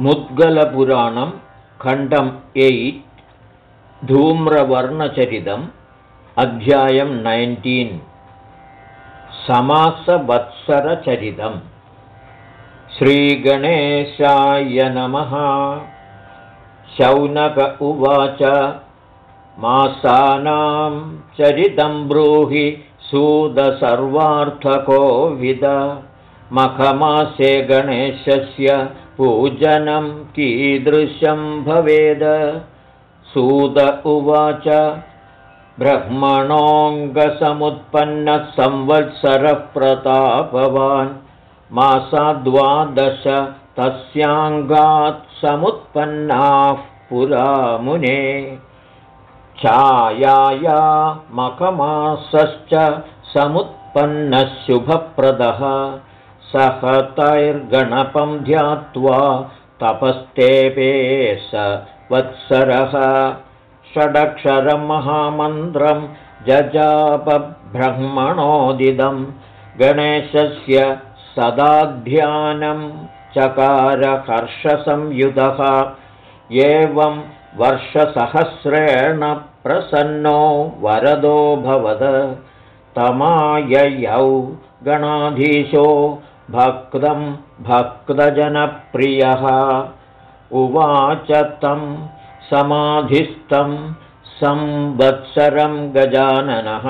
मुद्गलपुराणं खण्डम् एय्ट् धूम्रवर्णचरितम् अध्यायं नैन्टीन्। समासवत्सरचरितम्। श्रीगणेशाय नमः। शौनक उवाच मासानां चरितं ब्रूहि सुदसर्वार्थकोविद। मखमासे गणेशस्य पूजनं कीदृशं भवेद? सूद उवाच ब्रह्मणोऽङ्गसमुत्पन्नः संवत्सरः प्रतापवान् मासाद्वादश तस्याङ्गात् समुत्पन्नाः पुरा मुने। छायाया मखमासश्च समुत्पन्नः शुभप्रदः सहतैर्गणपं ध्यात्वा तपस्तेपे स वत्सरः। षडक्षरं महामन्त्रं जजापब्रह्मणोदिदं गणेशस्य सदाध्यानं चकारहर्षसंयुधः। एवं वर्षसहस्रेण प्रसन्नो वरदो भवद। तमाययौ गणाधीशो भक्तं भक्तजनप्रियः। उवाच तं समाधिस्थं संवत्सरं गजाननः।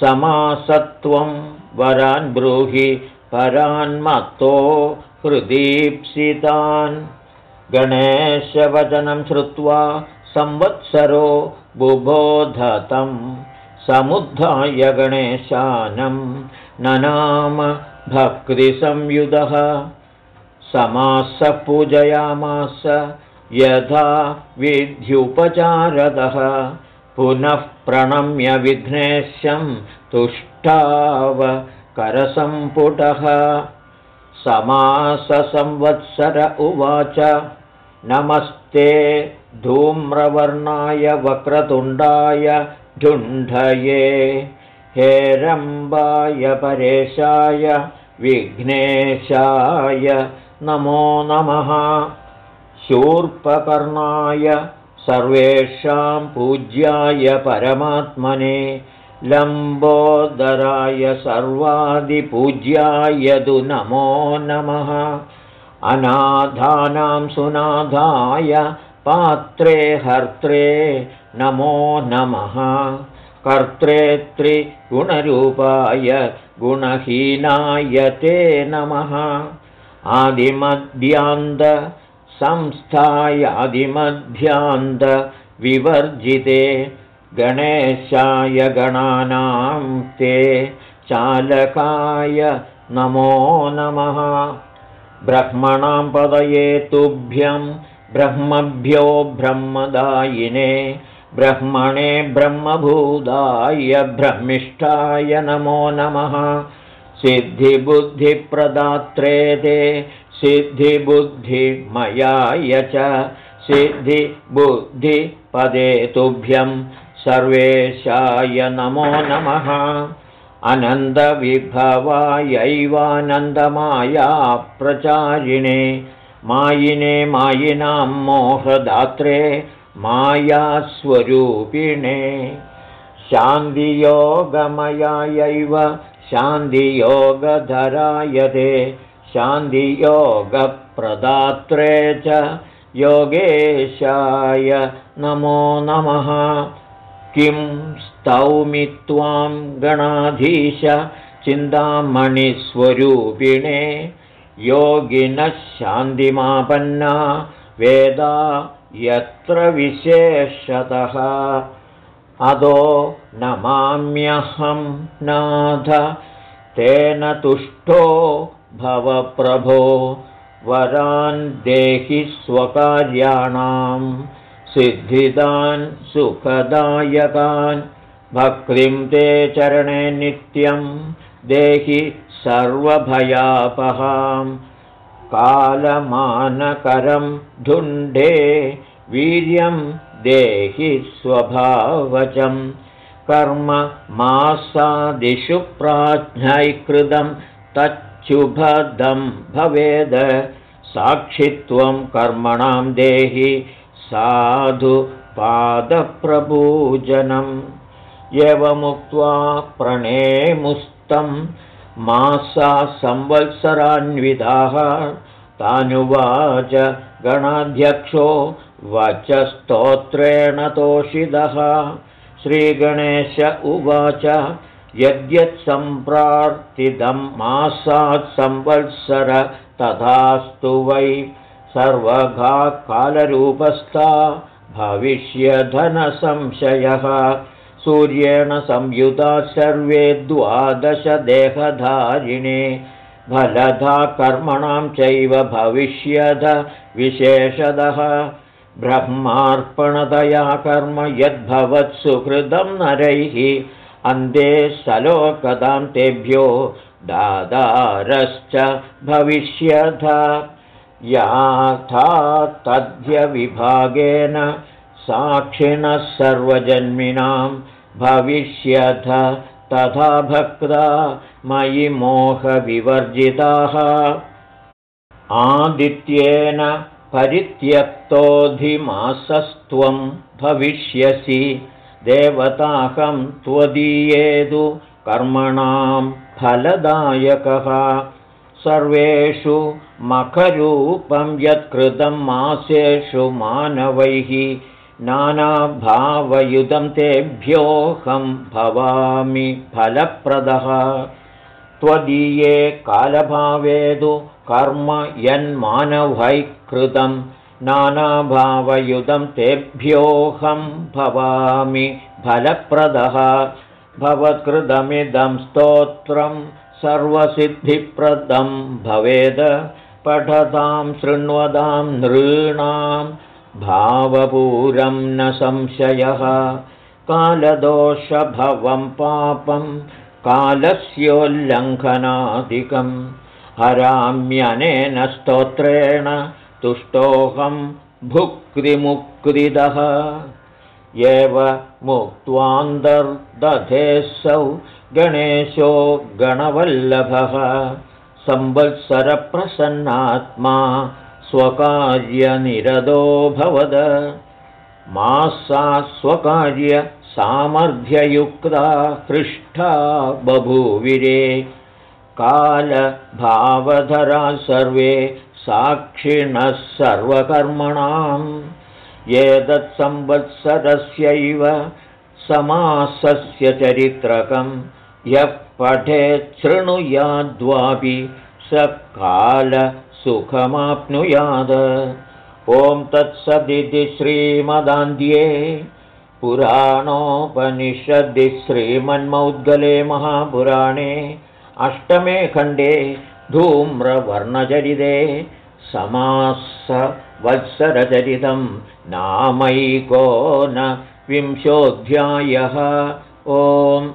समासत्वं वरान् ब्रूहि परान्मत्तो हृदीप्सितान्। गणेशवचनं श्रुत्वा संवत्सरो बुबोधतं समुद्धाय गणेशानं ननाम भक्तिसंयुधः समासः पूजयामास यथा विध्युपचारदः पुनः प्रणम्य विघ्नेशं तुष्टाव करसम्पुटः समाससंवत्सर उवाच नमस्ते धूम्रवर्णाय वक्रतुण्डाय ढुण्ढये हेरम्बाय परेशाय विघ्नेशाय नमो नमः। शूर्पकर्णाय सर्वेषां पूज्याय परमात्मने लम्बोदराय सर्वादिपूज्याय तु नमो नमः। अनाधानां सुनाधाय पात्रे हर्त्रे नमो नमः कर्त्रेत्रिगुणरूपाय गुणहीनाय ते नमः। आदिमध्यान्तसंस्थायादिमध्यान्तविवर्जिते गणेशाय गणानां ते चालकाय नमो नमः। ब्रह्मणां पदये तुभ्यं ब्रह्मभ्यो ब्रह्मदायिने ब्रह्मणे ब्रह्मभूताय ब्रह्मिष्ठाय नमो नमः। सिद्धिबुद्धिप्रदात्रे ते सिद्धिबुद्धिमयाय च सिद्धिबुद्धिपदे तुभ्यं सर्वेशाय नमो नमः। अनन्दविभवायैवानन्दमाया प्रचारिणे मायिने मायिनां मोहदात्रे मायास्वरूपिणे शान्तियोगमयायैव शान्तियोगधराय ते शान्तियोगप्रदात्रे च योगेशाय नमो नमः। किं स्तौमि त्वां गणाधीश चिन्तामणिस्वरूपिणे योगिनः शान्तिमापन्ना वेदा यत्र विशेषतः। अदो नमाम्यहं नाथ तेन तुष्टो भवप्रभो। वरान् देहि स्वकार्याणां सिद्धिदान् सुखदायकान्। भक्तिं ते चरणे नित्यं देहि सर्वभयापहां कालमानकरं ढुण्ढे वीर्यं देहि स्वभावचं कर्म मासादिषु प्राज्ञैकृतं तच्छुभदं भवेद। साक्षित्वं कर्मणां देहि साधु पादप्रपूजनम् एवमुक्त्वा प्रणेमुस्तं मासा संवत्सरान्विताः तानुवाच गणाध्यक्षो वचस्तोत्रेण तोषितः श्रीगणेश उवाच यद्यत्सम्प्रार्थितं मासात् संवत्सर तथास्तु वै सर्वगा कालरूपस्था भविष्यधनसंशयः। सूर्येण संयुता सर्वे द्वादशदेहधारिणे फलधा कर्मणां चैव भविष्यध विशेषदः। ब्रह्मार्पणतया कर्म यद्भवत्सुहृदं नरैः। अन्ते सलोकदां तेभ्यो दादारश्च भविष्यथ। याथा तद्यविभागेन साक्षिणः सर्वजन्मिनां भविष्यथ तथा भक्ता मयि मोहविवर्जिताः। आदित्येन परित्यक्तोऽधिमासस्त्वं भविष्यसि देवताहं त्वदीयेदु कर्मणां फलदायकः। सर्वेषु मखरूपं यत्कृतं मासेषु मानवैः नानाभावयुधं तेभ्योऽहं भवामि फलप्रदः। त्वदीये कालभावेदु कर्म यन्मानवैः कृतं नानाभावयुधं तेभ्योऽहं भवामि फलप्रदः। भवत्कृतमिदं स्तोत्रं सर्वसिद्धिप्रदं भवेद। पठतां शृण्वतां नृणां भावपूरं न संशयः। कालदोषभवं पापं कालस्योल्लङ्घनादिकं। हराम्यनेन स्तोत्रेण तुष्टोऽहं भुक्तिमुक्तिदः। एव मुक्त्वान्तर्दधेऽसौ गणेशो गणवल्लभः। संवत्सरप्रसन्नात्मा स्वकार्यनिरदोऽभवद मासा स्वकार्यसामर्थ्ययुक्ता हृष्टा बभूविरे। कालभावधरा सर्वे साक्षिणः सर्वकर्मणाम्। एतत्संवत्सरस्यैव समासस्य चरित्रकं यः पठेच्छृणुयाद्वापि स कालसुखमाप्नुयाद ॐ तत्सदिति श्रीमदान्ध्ये पुराणोपनिषदि श्रीमन्मौद्गले महापुराणे अष्टमे खण्डे धूम्रवर्णचरिते समासवत्सरचरितं नामैको न विंशोऽध्यायः ओम्